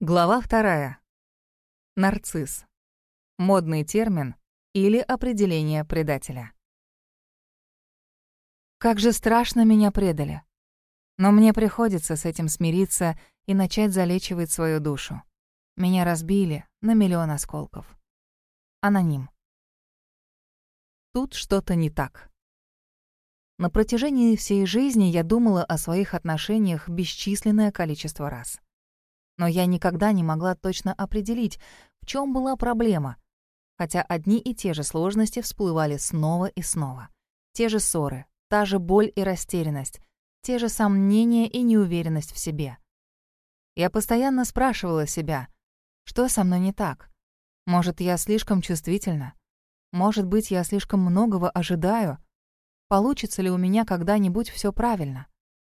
Глава вторая. Нарцисс. Модный термин или определение предателя. Как же страшно меня предали. Но мне приходится с этим смириться и начать залечивать свою душу. Меня разбили на миллион осколков. Аноним. Тут что-то не так. На протяжении всей жизни я думала о своих отношениях бесчисленное количество раз но я никогда не могла точно определить, в чем была проблема. Хотя одни и те же сложности всплывали снова и снова. Те же ссоры, та же боль и растерянность, те же сомнения и неуверенность в себе. Я постоянно спрашивала себя, что со мной не так? Может, я слишком чувствительна? Может быть, я слишком многого ожидаю? Получится ли у меня когда-нибудь все правильно?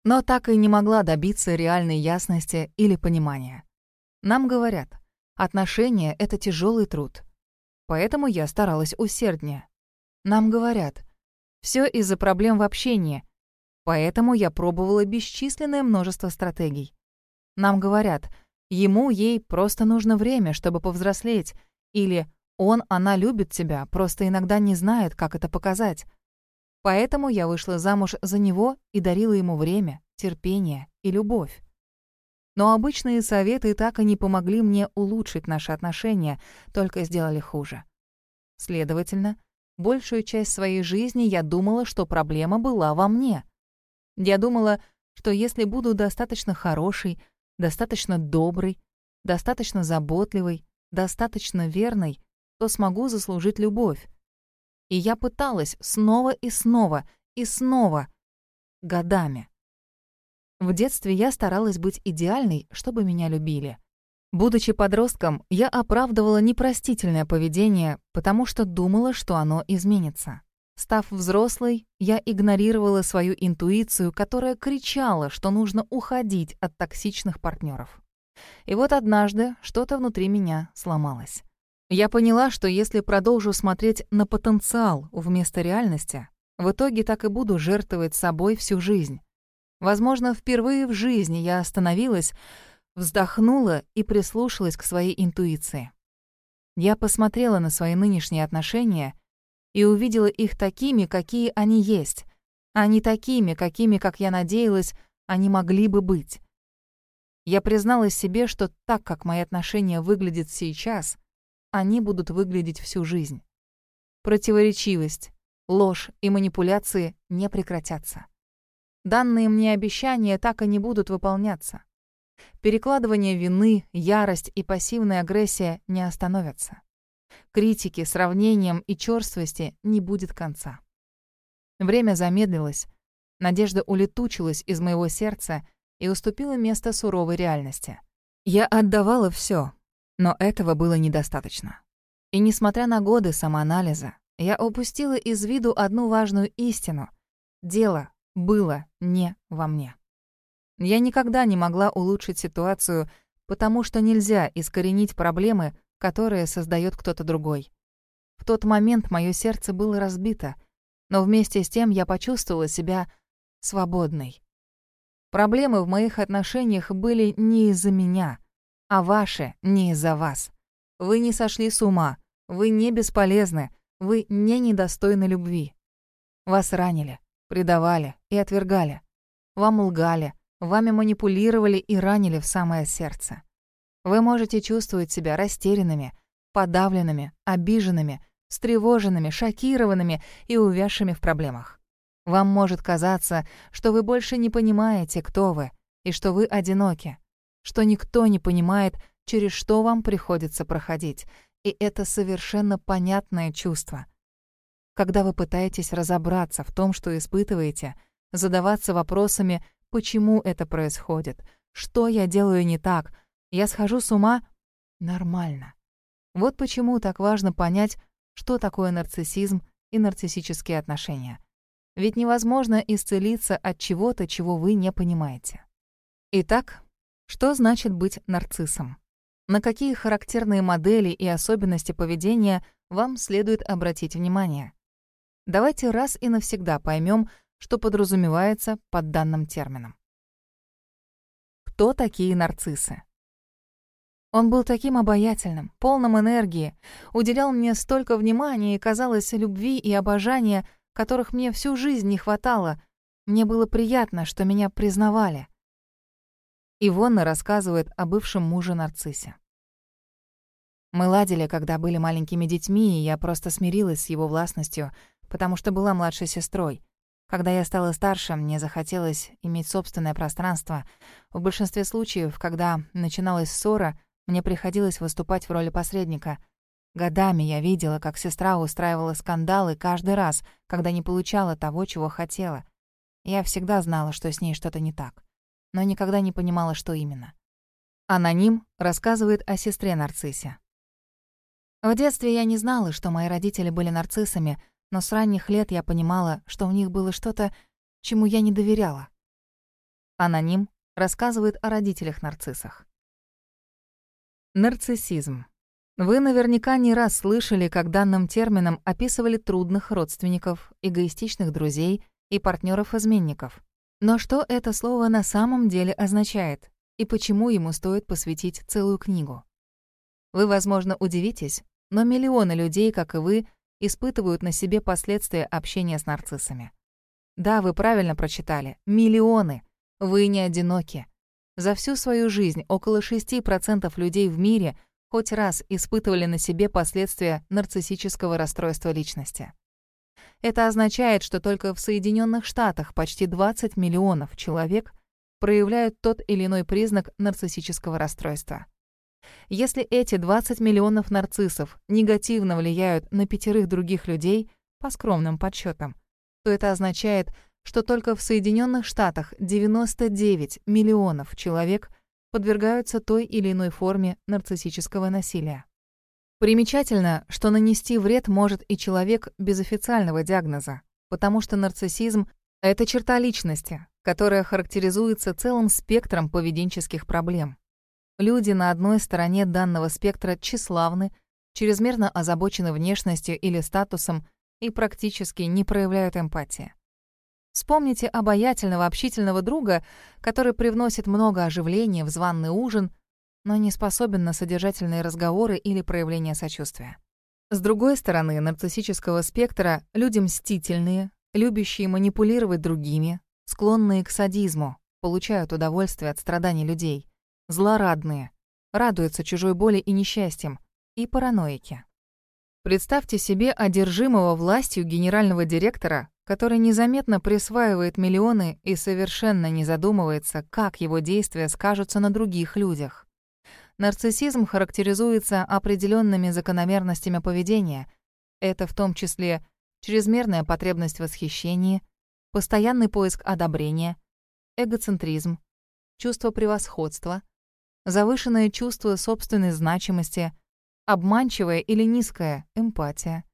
Но так и не могла добиться реальной ясности или понимания. Нам говорят, отношения — это тяжелый труд. Поэтому я старалась усерднее. Нам говорят, все из-за проблем в общении, поэтому я пробовала бесчисленное множество стратегий. Нам говорят, ему, ей просто нужно время, чтобы повзрослеть, или он, она любит тебя, просто иногда не знает, как это показать. Поэтому я вышла замуж за него и дарила ему время, терпение и любовь. Но обычные советы так и не помогли мне улучшить наши отношения, только сделали хуже. Следовательно, большую часть своей жизни я думала, что проблема была во мне. Я думала, что если буду достаточно хорошей, достаточно доброй, достаточно заботливой, достаточно верной, то смогу заслужить любовь. И я пыталась снова и снова, и снова, годами. В детстве я старалась быть идеальной, чтобы меня любили. Будучи подростком, я оправдывала непростительное поведение, потому что думала, что оно изменится. Став взрослой, я игнорировала свою интуицию, которая кричала, что нужно уходить от токсичных партнеров. И вот однажды что-то внутри меня сломалось. Я поняла, что если продолжу смотреть на потенциал вместо реальности, в итоге так и буду жертвовать собой всю жизнь. Возможно, впервые в жизни я остановилась, вздохнула и прислушалась к своей интуиции. Я посмотрела на свои нынешние отношения и увидела их такими, какие они есть, а не такими, какими, как я надеялась, они могли бы быть. Я призналась себе, что так, как мои отношения выглядят сейчас, они будут выглядеть всю жизнь. Противоречивость, ложь и манипуляции не прекратятся. Данные мне обещания так и не будут выполняться. Перекладывание вины, ярость и пассивная агрессия не остановятся. Критики, сравнением и черствости не будет конца. Время замедлилось, надежда улетучилась из моего сердца и уступила место суровой реальности. Я отдавала все, но этого было недостаточно. И несмотря на годы самоанализа, я упустила из виду одну важную истину. Дело было не во мне. Я никогда не могла улучшить ситуацию, потому что нельзя искоренить проблемы, которые создает кто-то другой. В тот момент мое сердце было разбито, но вместе с тем я почувствовала себя свободной. Проблемы в моих отношениях были не из-за меня, а ваши не из-за вас. Вы не сошли с ума, вы не бесполезны, вы не недостойны любви. Вас ранили, предавали и отвергали. Вам лгали, вами манипулировали и ранили в самое сердце. Вы можете чувствовать себя растерянными, подавленными, обиженными, встревоженными, шокированными и увязшими в проблемах. Вам может казаться, что вы больше не понимаете, кто вы, и что вы одиноки, что никто не понимает, через что вам приходится проходить, и это совершенно понятное чувство — когда вы пытаетесь разобраться в том, что испытываете, задаваться вопросами, почему это происходит, что я делаю не так, я схожу с ума, нормально. Вот почему так важно понять, что такое нарциссизм и нарциссические отношения. Ведь невозможно исцелиться от чего-то, чего вы не понимаете. Итак, что значит быть нарциссом? На какие характерные модели и особенности поведения вам следует обратить внимание? Давайте раз и навсегда поймем, что подразумевается под данным термином. Кто такие нарциссы? Он был таким обаятельным, полным энергии, уделял мне столько внимания и, казалось, любви и обожания, которых мне всю жизнь не хватало. Мне было приятно, что меня признавали. Ивонна рассказывает о бывшем муже Нарциссе. Мы ладили, когда были маленькими детьми, и я просто смирилась с его властностью, потому что была младшей сестрой. Когда я стала старше, мне захотелось иметь собственное пространство. В большинстве случаев, когда начиналась ссора, мне приходилось выступать в роли посредника. Годами я видела, как сестра устраивала скандалы каждый раз, когда не получала того, чего хотела. Я всегда знала, что с ней что-то не так, но никогда не понимала, что именно. Аноним рассказывает о сестре Нарциссе. В детстве я не знала, что мои родители были нарциссами — но с ранних лет я понимала, что у них было что-то, чему я не доверяла. Аноним рассказывает о родителях-нарциссах. Нарциссизм. Вы наверняка не раз слышали, как данным термином описывали трудных родственников, эгоистичных друзей и партнеров-изменников. Но что это слово на самом деле означает и почему ему стоит посвятить целую книгу? Вы, возможно, удивитесь, но миллионы людей, как и вы, испытывают на себе последствия общения с нарциссами. Да, вы правильно прочитали. Миллионы. Вы не одиноки. За всю свою жизнь около 6% людей в мире хоть раз испытывали на себе последствия нарциссического расстройства личности. Это означает, что только в Соединенных Штатах почти 20 миллионов человек проявляют тот или иной признак нарциссического расстройства. Если эти 20 миллионов нарциссов негативно влияют на пятерых других людей, по скромным подсчетам, то это означает, что только в Соединенных Штатах 99 миллионов человек подвергаются той или иной форме нарциссического насилия. Примечательно, что нанести вред может и человек без официального диагноза, потому что нарциссизм — это черта личности, которая характеризуется целым спектром поведенческих проблем. Люди на одной стороне данного спектра тщеславны, чрезмерно озабочены внешностью или статусом и практически не проявляют эмпатии. Вспомните обаятельного общительного друга, который привносит много оживления в званный ужин, но не способен на содержательные разговоры или проявление сочувствия. С другой стороны нарциссического спектра люди мстительные, любящие манипулировать другими, склонные к садизму, получают удовольствие от страданий людей злорадные, радуются чужой боли и несчастьям, и параноики. Представьте себе одержимого властью генерального директора, который незаметно присваивает миллионы и совершенно не задумывается, как его действия скажутся на других людях. Нарциссизм характеризуется определенными закономерностями поведения. Это в том числе чрезмерная потребность в восхищении, постоянный поиск одобрения, эгоцентризм, чувство превосходства — завышенное чувство собственной значимости, обманчивая или низкая эмпатия,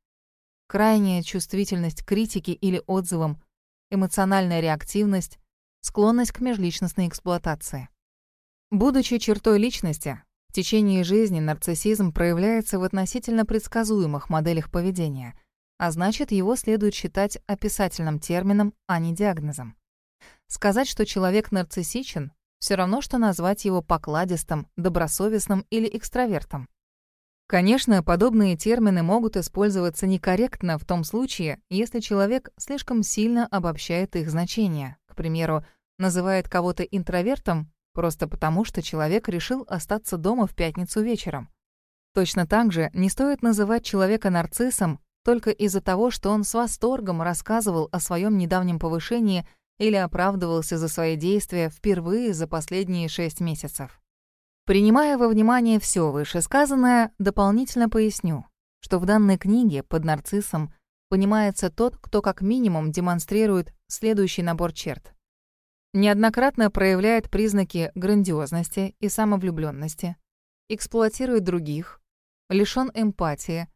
крайняя чувствительность к критике или отзывам, эмоциональная реактивность, склонность к межличностной эксплуатации. Будучи чертой личности, в течение жизни нарциссизм проявляется в относительно предсказуемых моделях поведения, а значит, его следует считать описательным термином, а не диагнозом. Сказать, что человек нарциссичен, все равно, что назвать его покладистым, добросовестным или экстравертом. Конечно, подобные термины могут использоваться некорректно в том случае, если человек слишком сильно обобщает их значение. К примеру, называет кого-то интровертом просто потому, что человек решил остаться дома в пятницу вечером. Точно так же не стоит называть человека нарциссом только из-за того, что он с восторгом рассказывал о своем недавнем повышении – или оправдывался за свои действия впервые за последние шесть месяцев. Принимая во внимание все вышесказанное, дополнительно поясню, что в данной книге под нарциссом понимается тот, кто как минимум демонстрирует следующий набор черт. Неоднократно проявляет признаки грандиозности и самовлюбленности, эксплуатирует других, лишён эмпатии,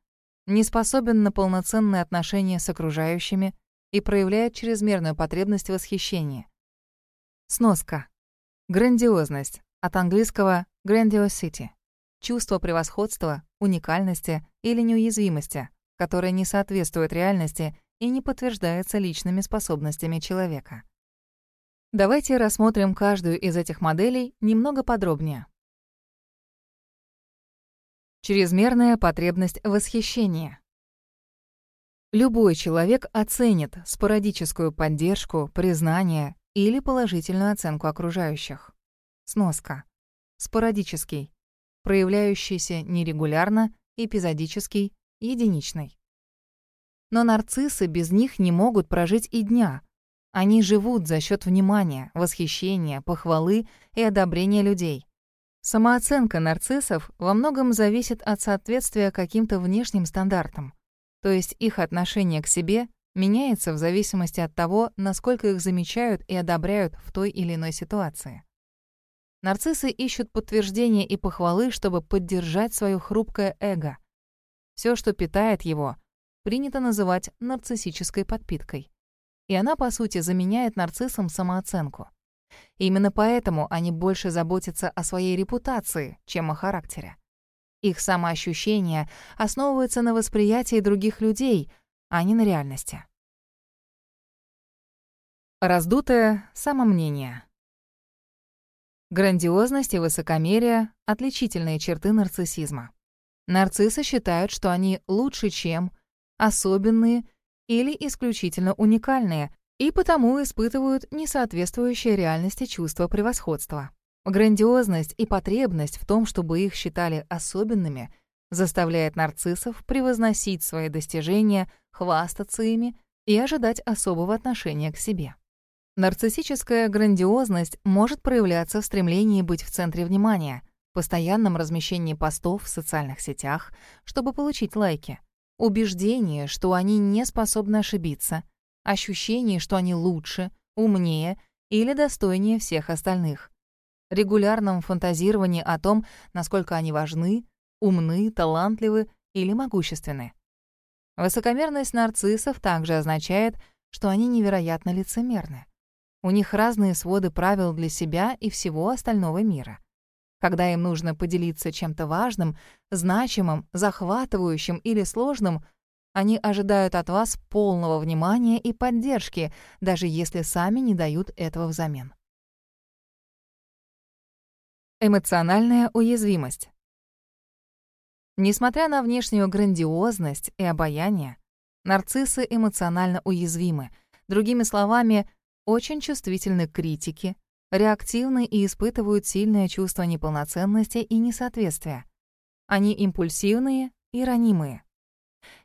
не способен на полноценные отношения с окружающими, и проявляет чрезмерную потребность в восхищении. Сноска. Грандиозность. От английского grandiosity. Чувство превосходства, уникальности или неуязвимости, которое не соответствует реальности и не подтверждается личными способностями человека. Давайте рассмотрим каждую из этих моделей немного подробнее. Чрезмерная потребность восхищения. Любой человек оценит спорадическую поддержку, признание или положительную оценку окружающих. Сноска. Спорадический. Проявляющийся нерегулярно, эпизодический, единичный. Но нарциссы без них не могут прожить и дня. Они живут за счет внимания, восхищения, похвалы и одобрения людей. Самооценка нарциссов во многом зависит от соответствия каким-то внешним стандартам. То есть их отношение к себе меняется в зависимости от того, насколько их замечают и одобряют в той или иной ситуации. Нарциссы ищут подтверждения и похвалы, чтобы поддержать свое хрупкое эго. Все, что питает его, принято называть нарциссической подпиткой. И она, по сути, заменяет нарциссам самооценку. Именно поэтому они больше заботятся о своей репутации, чем о характере. Их самоощущение основывается на восприятии других людей, а не на реальности. Раздутое самомнение. Грандиозность и высокомерие — отличительные черты нарциссизма. Нарциссы считают, что они лучше, чем, особенные или исключительно уникальные, и потому испытывают несоответствующее реальности чувство превосходства. Грандиозность и потребность в том, чтобы их считали особенными, заставляет нарциссов превозносить свои достижения, хвастаться ими и ожидать особого отношения к себе. Нарциссическая грандиозность может проявляться в стремлении быть в центре внимания, постоянном размещении постов в социальных сетях, чтобы получить лайки, убеждении, что они не способны ошибиться — ощущение, что они лучше, умнее или достойнее всех остальных. Регулярном фантазировании о том, насколько они важны, умны, талантливы или могущественны. Высокомерность нарциссов также означает, что они невероятно лицемерны. У них разные своды правил для себя и всего остального мира. Когда им нужно поделиться чем-то важным, значимым, захватывающим или сложным — они ожидают от вас полного внимания и поддержки, даже если сами не дают этого взамен. Эмоциональная уязвимость. Несмотря на внешнюю грандиозность и обаяние, нарциссы эмоционально уязвимы, другими словами, очень чувствительны к критике, реактивны и испытывают сильное чувство неполноценности и несоответствия. Они импульсивные и ранимые.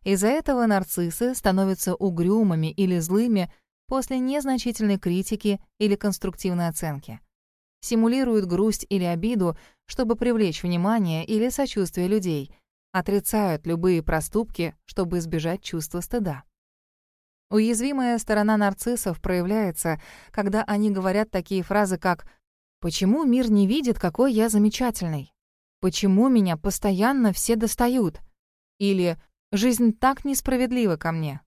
Из-за этого нарциссы становятся угрюмыми или злыми после незначительной критики или конструктивной оценки. Симулируют грусть или обиду, чтобы привлечь внимание или сочувствие людей, отрицают любые проступки, чтобы избежать чувства стыда. Уязвимая сторона нарциссов проявляется, когда они говорят такие фразы, как «Почему мир не видит, какой я замечательный? Почему меня постоянно все достают?» Или Жизнь так несправедлива ко мне.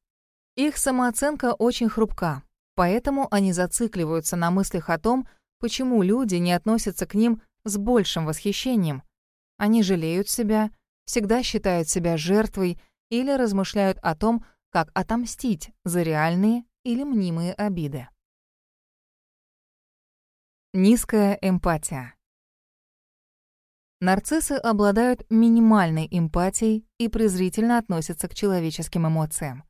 Их самооценка очень хрупка, поэтому они зацикливаются на мыслях о том, почему люди не относятся к ним с большим восхищением. Они жалеют себя, всегда считают себя жертвой или размышляют о том, как отомстить за реальные или мнимые обиды. Низкая эмпатия. Нарциссы обладают минимальной эмпатией и презрительно относятся к человеческим эмоциям.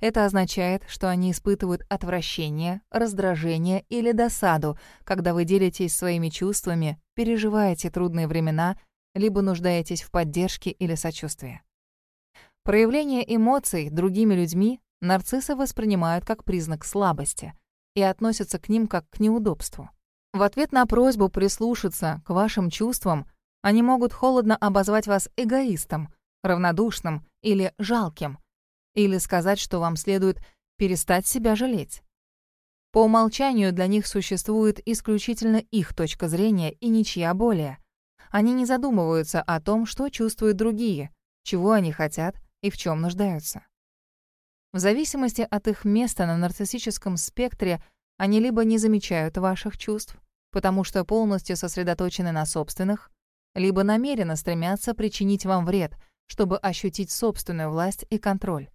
Это означает, что они испытывают отвращение, раздражение или досаду, когда вы делитесь своими чувствами, переживаете трудные времена, либо нуждаетесь в поддержке или сочувствии. Проявление эмоций другими людьми нарциссы воспринимают как признак слабости и относятся к ним как к неудобству. В ответ на просьбу прислушаться к вашим чувствам – они могут холодно обозвать вас эгоистом, равнодушным или жалким, или сказать, что вам следует перестать себя жалеть. По умолчанию для них существует исключительно их точка зрения и ничья более. Они не задумываются о том, что чувствуют другие, чего они хотят и в чем нуждаются. В зависимости от их места на нарциссическом спектре они либо не замечают ваших чувств, потому что полностью сосредоточены на собственных, либо намеренно стремятся причинить вам вред, чтобы ощутить собственную власть и контроль.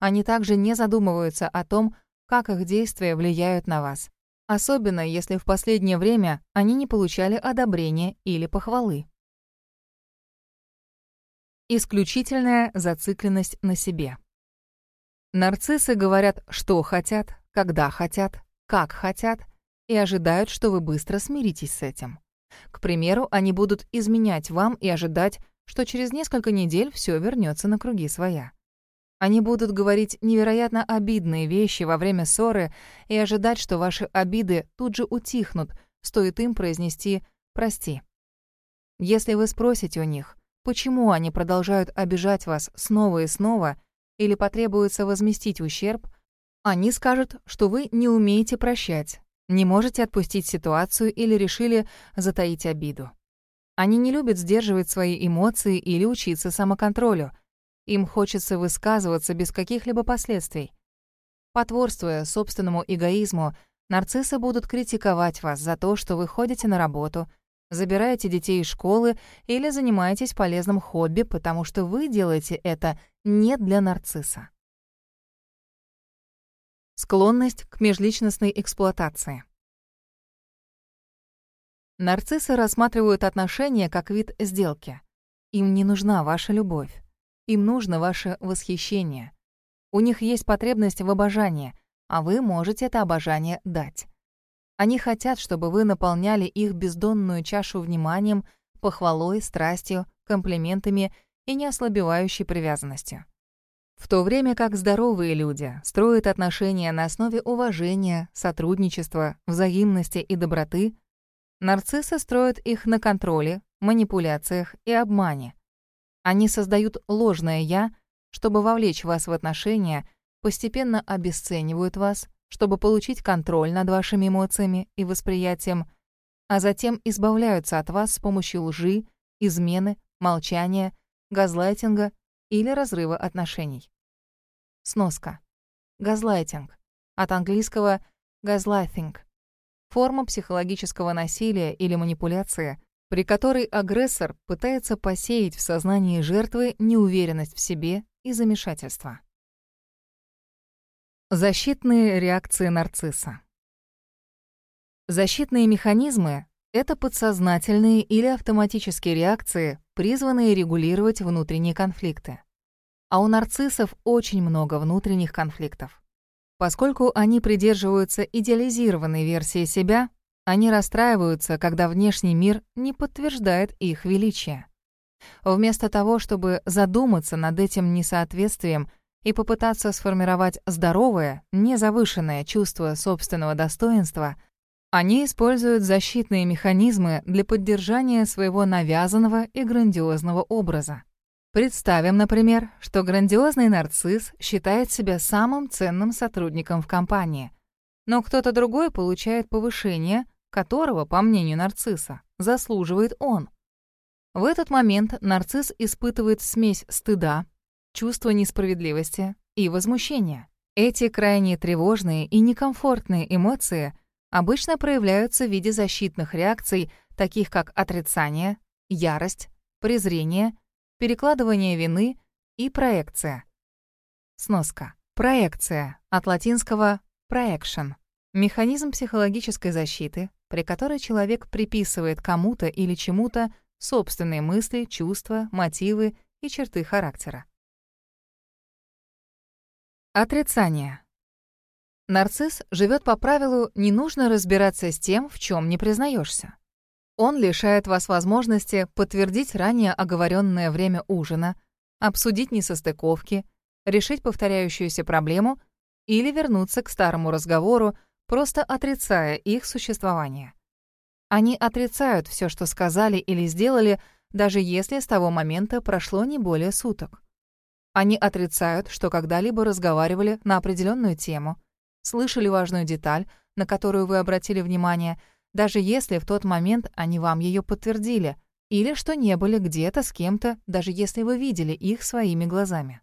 Они также не задумываются о том, как их действия влияют на вас, особенно если в последнее время они не получали одобрения или похвалы. Исключительная зацикленность на себе. Нарциссы говорят, что хотят, когда хотят, как хотят, и ожидают, что вы быстро смиритесь с этим. К примеру, они будут изменять вам и ожидать, что через несколько недель все вернется на круги своя. Они будут говорить невероятно обидные вещи во время ссоры и ожидать, что ваши обиды тут же утихнут, стоит им произнести «прости». Если вы спросите у них, почему они продолжают обижать вас снова и снова или потребуется возместить ущерб, они скажут, что вы не умеете прощать, не можете отпустить ситуацию или решили затаить обиду. Они не любят сдерживать свои эмоции или учиться самоконтролю. Им хочется высказываться без каких-либо последствий. Потворствуя собственному эгоизму, нарциссы будут критиковать вас за то, что вы ходите на работу, забираете детей из школы или занимаетесь полезным хобби, потому что вы делаете это не для нарцисса. Склонность к межличностной эксплуатации. Нарциссы рассматривают отношения как вид сделки. Им не нужна ваша любовь. Им нужно ваше восхищение. У них есть потребность в обожании, а вы можете это обожание дать. Они хотят, чтобы вы наполняли их бездонную чашу вниманием, похвалой, страстью, комплиментами и неослабевающей привязанностью. В то время как здоровые люди строят отношения на основе уважения, сотрудничества, взаимности и доброты, Нарциссы строят их на контроле, манипуляциях и обмане. Они создают ложное «я», чтобы вовлечь вас в отношения, постепенно обесценивают вас, чтобы получить контроль над вашими эмоциями и восприятием, а затем избавляются от вас с помощью лжи, измены, молчания, газлайтинга или разрыва отношений. Сноска. Газлайтинг. От английского «gaslighting» Форма психологического насилия или манипуляции, при которой агрессор пытается посеять в сознании жертвы неуверенность в себе и замешательство. Защитные реакции нарцисса. Защитные механизмы — это подсознательные или автоматические реакции, призванные регулировать внутренние конфликты. А у нарциссов очень много внутренних конфликтов. Поскольку они придерживаются идеализированной версии себя, они расстраиваются, когда внешний мир не подтверждает их величие. Вместо того, чтобы задуматься над этим несоответствием и попытаться сформировать здоровое, незавышенное чувство собственного достоинства, они используют защитные механизмы для поддержания своего навязанного и грандиозного образа. Представим, например, что грандиозный нарцисс считает себя самым ценным сотрудником в компании, но кто-то другой получает повышение, которого, по мнению нарцисса, заслуживает он. В этот момент нарцисс испытывает смесь стыда, чувства несправедливости и возмущения. Эти крайне тревожные и некомфортные эмоции обычно проявляются в виде защитных реакций, таких как отрицание, ярость, презрение — перекладывание вины и проекция. Сноска. Проекция от латинского projection. Механизм психологической защиты, при которой человек приписывает кому-то или чему-то собственные мысли, чувства, мотивы и черты характера. Отрицание. Нарцисс живет по правилу «не нужно разбираться с тем, в чем не признаешься. Он лишает вас возможности подтвердить ранее оговоренное время ужина, обсудить несостыковки, решить повторяющуюся проблему или вернуться к старому разговору, просто отрицая их существование. Они отрицают все, что сказали или сделали, даже если с того момента прошло не более суток. Они отрицают, что когда-либо разговаривали на определенную тему, слышали важную деталь, на которую вы обратили внимание — даже если в тот момент они вам ее подтвердили, или что не были где-то с кем-то, даже если вы видели их своими глазами.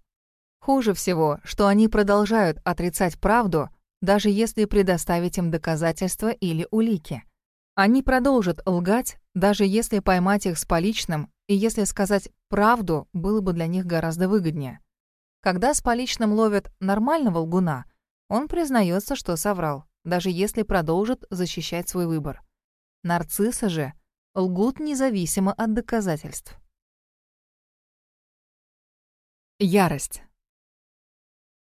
Хуже всего, что они продолжают отрицать правду, даже если предоставить им доказательства или улики. Они продолжат лгать, даже если поймать их с поличным, и если сказать правду было бы для них гораздо выгоднее. Когда с поличным ловят нормального лгуна, он признается, что соврал даже если продолжат защищать свой выбор. Нарциссы же лгут независимо от доказательств. Ярость.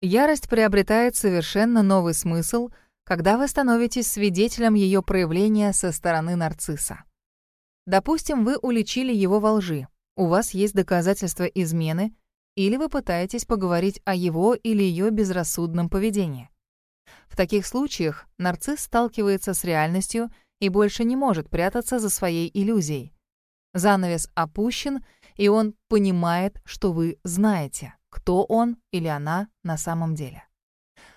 Ярость приобретает совершенно новый смысл, когда вы становитесь свидетелем ее проявления со стороны нарцисса. Допустим, вы уличили его во лжи, у вас есть доказательства измены, или вы пытаетесь поговорить о его или ее безрассудном поведении. В таких случаях нарцисс сталкивается с реальностью и больше не может прятаться за своей иллюзией. Занавес опущен, и он понимает, что вы знаете, кто он или она на самом деле.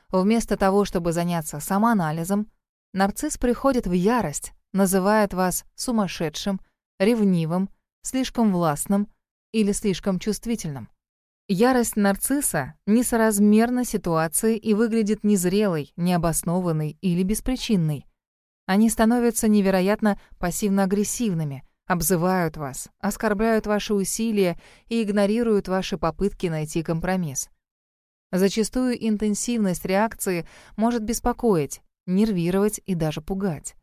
Вместо того, чтобы заняться самоанализом, нарцисс приходит в ярость, называет вас сумасшедшим, ревнивым, слишком властным или слишком чувствительным. Ярость нарцисса несоразмерна ситуации и выглядит незрелой, необоснованной или беспричинной. Они становятся невероятно пассивно-агрессивными, обзывают вас, оскорбляют ваши усилия и игнорируют ваши попытки найти компромисс. Зачастую интенсивность реакции может беспокоить, нервировать и даже пугать.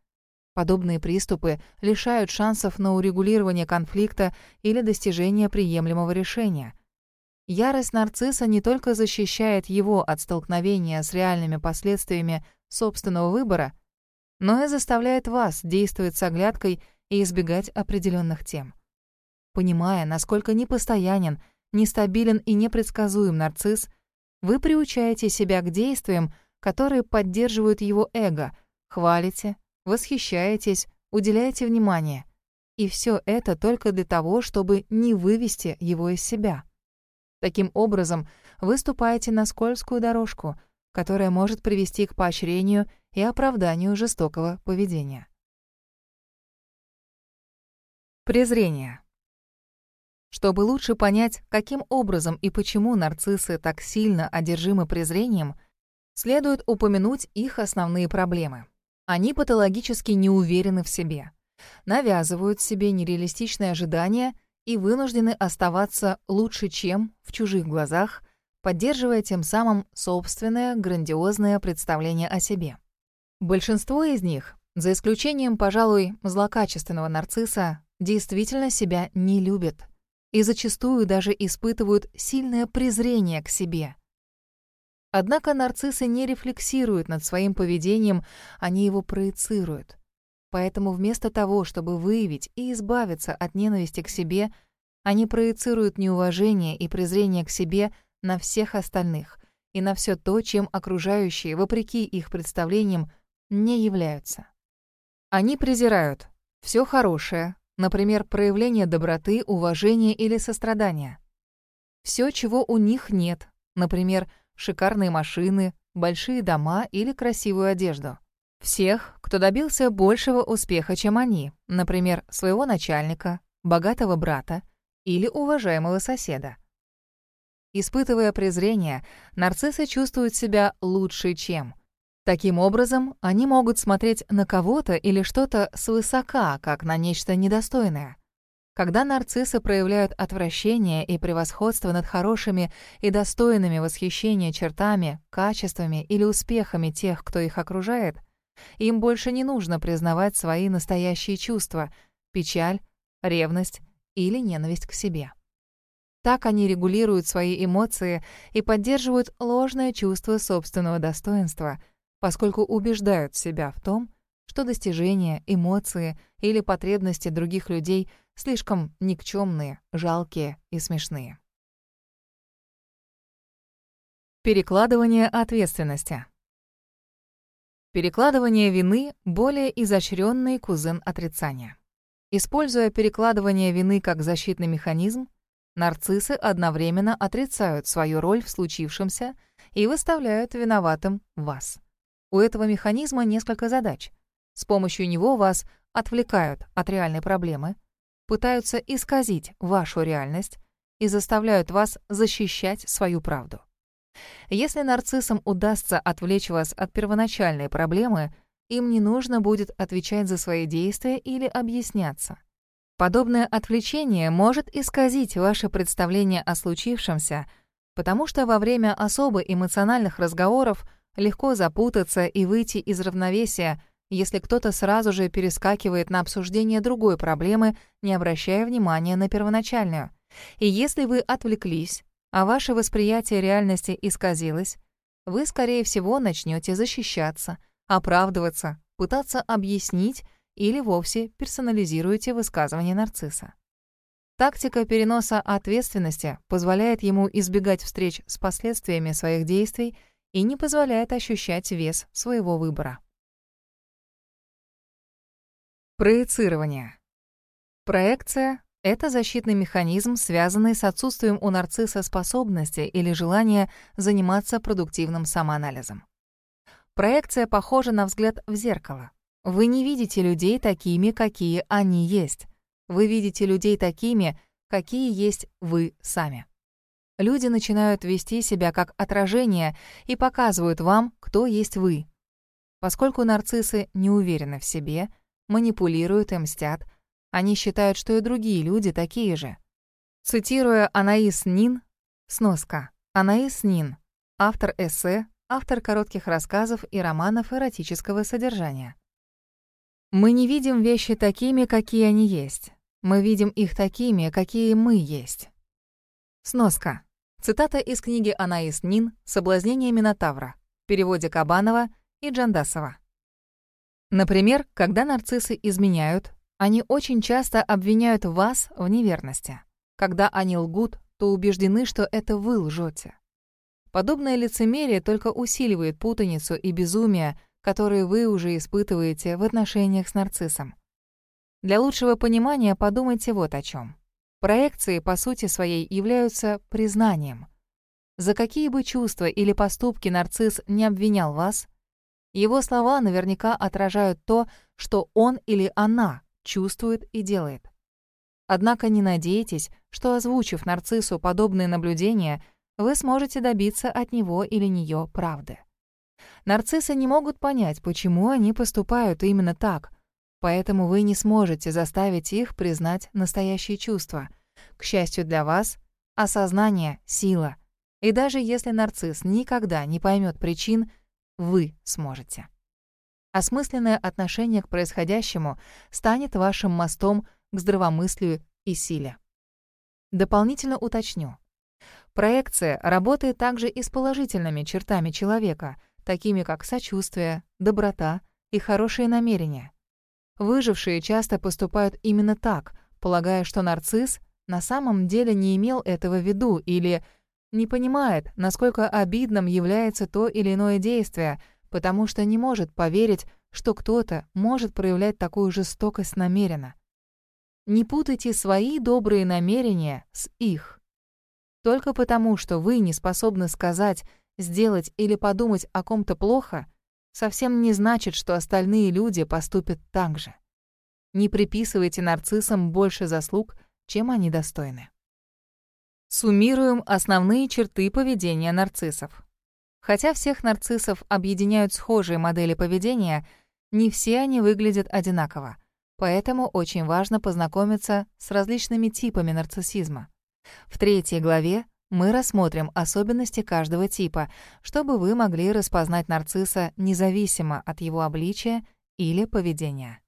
Подобные приступы лишают шансов на урегулирование конфликта или достижение приемлемого решения. Ярость нарцисса не только защищает его от столкновения с реальными последствиями собственного выбора, но и заставляет вас действовать с оглядкой и избегать определенных тем. Понимая, насколько непостоянен, нестабилен и непредсказуем нарцисс, вы приучаете себя к действиям, которые поддерживают его эго, хвалите, восхищаетесь, уделяете внимание. И все это только для того, чтобы не вывести его из себя. Таким образом, вы ступаете на скользкую дорожку, которая может привести к поощрению и оправданию жестокого поведения. Презрение. Чтобы лучше понять, каким образом и почему нарциссы так сильно одержимы презрением, следует упомянуть их основные проблемы. Они патологически не уверены в себе, навязывают себе нереалистичные ожидания и вынуждены оставаться лучше, чем в чужих глазах, поддерживая тем самым собственное грандиозное представление о себе. Большинство из них, за исключением, пожалуй, злокачественного нарцисса, действительно себя не любят и зачастую даже испытывают сильное презрение к себе. Однако нарциссы не рефлексируют над своим поведением, они его проецируют. Поэтому вместо того, чтобы выявить и избавиться от ненависти к себе, они проецируют неуважение и презрение к себе на всех остальных и на все то, чем окружающие, вопреки их представлениям, не являются. Они презирают все хорошее, Например, проявление доброты, уважения или сострадания. Все, чего у них нет. Например, шикарные машины, большие дома или красивую одежду. Всех, кто добился большего успеха, чем они, например, своего начальника, богатого брата или уважаемого соседа. Испытывая презрение, нарциссы чувствуют себя лучше, чем – Таким образом, они могут смотреть на кого-то или что-то свысока, как на нечто недостойное. Когда нарциссы проявляют отвращение и превосходство над хорошими и достойными восхищения чертами, качествами или успехами тех, кто их окружает, им больше не нужно признавать свои настоящие чувства — печаль, ревность или ненависть к себе. Так они регулируют свои эмоции и поддерживают ложное чувство собственного достоинства — поскольку убеждают себя в том, что достижения, эмоции или потребности других людей слишком никчемные, жалкие и смешные. Перекладывание ответственности. Перекладывание вины — более изощренный кузен отрицания. Используя перекладывание вины как защитный механизм, нарциссы одновременно отрицают свою роль в случившемся и выставляют виноватым вас. У этого механизма несколько задач. С помощью него вас отвлекают от реальной проблемы, пытаются исказить вашу реальность и заставляют вас защищать свою правду. Если нарциссам удастся отвлечь вас от первоначальной проблемы, им не нужно будет отвечать за свои действия или объясняться. Подобное отвлечение может исказить ваше представление о случившемся, потому что во время особо эмоциональных разговоров Легко запутаться и выйти из равновесия, если кто-то сразу же перескакивает на обсуждение другой проблемы, не обращая внимания на первоначальную. И если вы отвлеклись, а ваше восприятие реальности исказилось, вы, скорее всего, начнете защищаться, оправдываться, пытаться объяснить или вовсе персонализируете высказывание нарцисса. Тактика переноса ответственности позволяет ему избегать встреч с последствиями своих действий и не позволяет ощущать вес своего выбора. Проецирование. Проекция — это защитный механизм, связанный с отсутствием у нарцисса способности или желания заниматься продуктивным самоанализом. Проекция похожа на взгляд в зеркало. Вы не видите людей такими, какие они есть. Вы видите людей такими, какие есть вы сами. Люди начинают вести себя как отражение и показывают вам, кто есть вы. Поскольку нарциссы не уверены в себе, манипулируют и мстят, они считают, что и другие люди такие же. Цитируя Анаис Нин, сноска. Анаис Нин, автор эссе, автор коротких рассказов и романов эротического содержания. Мы не видим вещи такими, какие они есть. Мы видим их такими, какие мы есть. Сноска. Цитата из книги Анаис Нин «Соблазнение Минотавра» в переводе Кабанова и Джандасова. Например, когда нарциссы изменяют, они очень часто обвиняют вас в неверности. Когда они лгут, то убеждены, что это вы лжете. Подобное лицемерие только усиливает путаницу и безумие, которые вы уже испытываете в отношениях с нарциссом. Для лучшего понимания подумайте вот о чем. Проекции, по сути своей, являются признанием. За какие бы чувства или поступки нарцисс не обвинял вас, его слова наверняка отражают то, что он или она чувствует и делает. Однако не надейтесь, что, озвучив нарциссу подобные наблюдения, вы сможете добиться от него или нее правды. Нарциссы не могут понять, почему они поступают именно так, поэтому вы не сможете заставить их признать настоящие чувства. К счастью для вас, осознание — сила. И даже если нарцисс никогда не поймет причин, вы сможете. Осмысленное отношение к происходящему станет вашим мостом к здравомыслию и силе. Дополнительно уточню. Проекция работает также и с положительными чертами человека, такими как сочувствие, доброта и хорошие намерения. Выжившие часто поступают именно так, полагая, что нарцисс на самом деле не имел этого в виду или не понимает, насколько обидным является то или иное действие, потому что не может поверить, что кто-то может проявлять такую жестокость намеренно. Не путайте свои добрые намерения с их. Только потому, что вы не способны сказать, сделать или подумать о ком-то плохо, совсем не значит, что остальные люди поступят так же. Не приписывайте нарциссам больше заслуг, чем они достойны. Суммируем основные черты поведения нарциссов. Хотя всех нарциссов объединяют схожие модели поведения, не все они выглядят одинаково. Поэтому очень важно познакомиться с различными типами нарциссизма. В третьей главе мы рассмотрим особенности каждого типа, чтобы вы могли распознать нарцисса независимо от его обличия или поведения.